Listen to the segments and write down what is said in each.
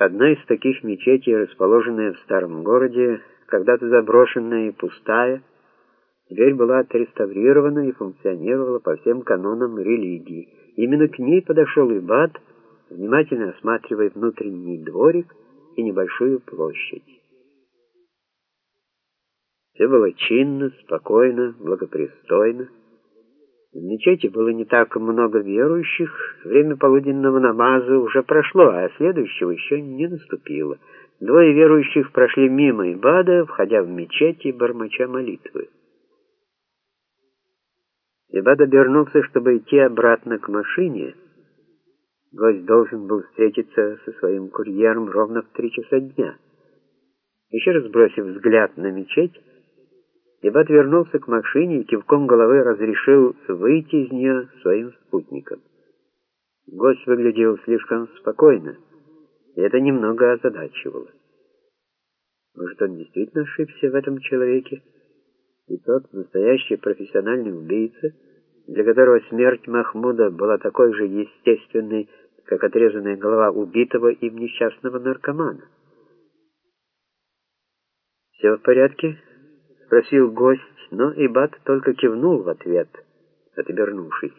Одна из таких мечетей, расположенная в старом городе, когда-то заброшенная и пустая, теперь была отреставрирована и функционировала по всем канонам религии. Именно к ней подошел Ибад, внимательно осматривая внутренний дворик и небольшую площадь. Все было чинно, спокойно, благопристойно. В мечети было не так много верующих, время полуденного намаза уже прошло, а следующего еще не наступило. Двое верующих прошли мимо Ибада, входя в мечеть и бормоча молитвы. Ибад обернулся, чтобы идти обратно к машине. Гость должен был встретиться со своим курьером ровно в три часа дня. Еще раз бросив взгляд на мечеть, Ибат вернулся к машине и кивком головы разрешил выйти из нее своим спутникам. Гость выглядел слишком спокойно, и это немного озадачивало. Может, он действительно ошибся в этом человеке? И тот настоящий профессиональный убийца, для которого смерть Махмуда была такой же естественной, как отрезанная голова убитого им несчастного наркомана. «Все в порядке?» Спросил гость, но Ибат только кивнул в ответ, отвернувшись.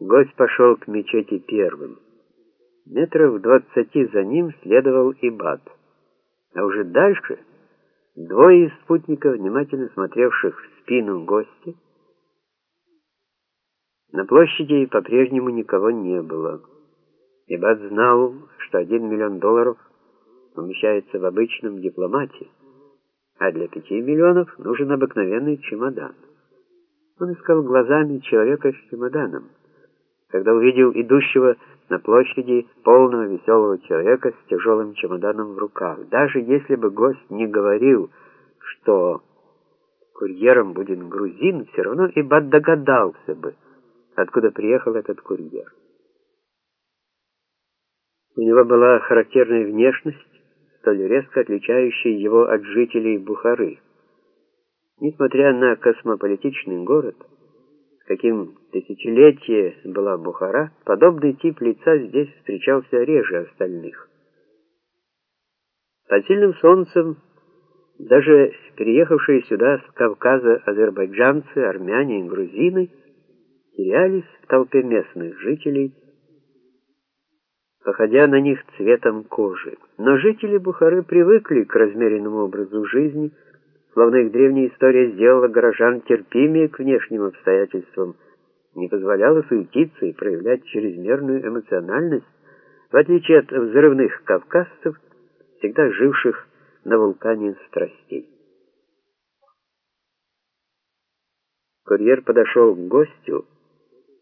Гость пошел к мечети первым. Метров двадцати за ним следовал Ибат. А уже дальше двое из спутников, внимательно смотревших в спину гостя, на площади по-прежнему никого не было. Ибат знал, что один миллион долларов — умещается в обычном дипломате, а для пяти миллионов нужен обыкновенный чемодан. Он искал глазами человека с чемоданом. Когда увидел идущего на площади полного веселого человека с тяжелым чемоданом в руках, даже если бы гость не говорил, что курьером будет грузин, все равно Ибад догадался бы, откуда приехал этот курьер. У него была характерная внешность, столь резко отличающий его от жителей Бухары. Несмотря на космополитичный город, с каким тысячелетие была Бухара, подобный тип лица здесь встречался реже остальных. Под сильным солнцем даже переехавшие сюда с Кавказа азербайджанцы, армяне и грузины терялись в толпе местных жителей, походя на них цветом кожи. Но жители Бухары привыкли к размеренному образу жизни, словно их древняя история сделала горожан терпимее к внешним обстоятельствам, не позволяла суетиться и проявлять чрезмерную эмоциональность, в отличие от взрывных кавказцев, всегда живших на вулкане страстей. Курьер подошел к гостю,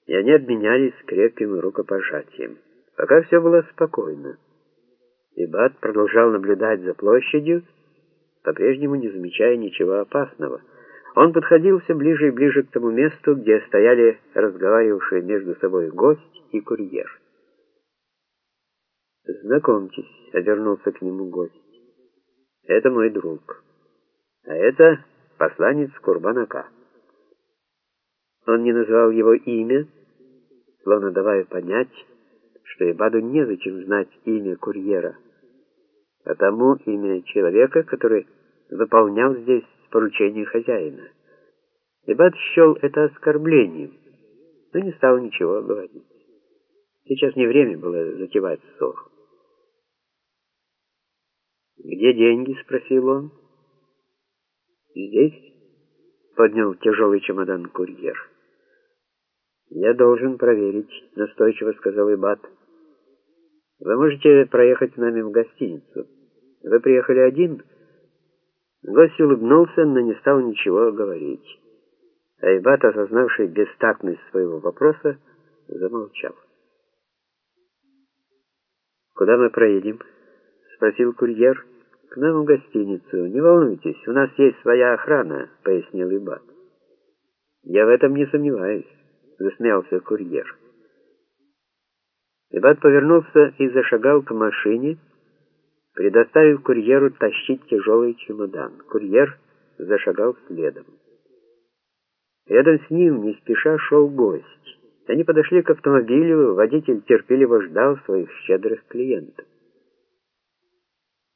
и они обменялись крепким рукопожатием. Пока все было спокойно. Ибат продолжал наблюдать за площадью, по-прежнему не замечая ничего опасного. Он подходил все ближе и ближе к тому месту, где стояли разговаривавшие между собой гость и курьер. «Знакомьтесь», — обернулся к нему гость. «Это мой друг. А это посланец Курбанака». Он не назвал его имя, словно давая понять, что Ибаду незачем знать имя курьера, а тому имя человека, который выполнял здесь поручение хозяина. Ибад счел это оскорблением, но не стал ничего говорить. Сейчас не время было затевать ссору. «Где деньги?» — спросил он. «Здесь?» — поднял тяжелый чемодан курьер. «Я должен проверить», — настойчиво сказал Ибат. Вы можете проехать с нами в гостиницу. Вы приехали один?» Гость улыбнулся, но не стал ничего говорить. Айбат, осознавший бестактность своего вопроса, замолчал. «Куда мы проедем?» — спросил курьер. «К нам в гостиницу. Не волнуйтесь, у нас есть своя охрана», — пояснил Айбат. «Я в этом не сомневаюсь», — засмеялся курьер. Ибат повернулся и зашагал к машине, предоставив курьеру тащить тяжелый чемодан. Курьер зашагал следом. Рядом с ним не спеша шел гость. Они подошли к автомобилю, водитель терпеливо ждал своих щедрых клиентов.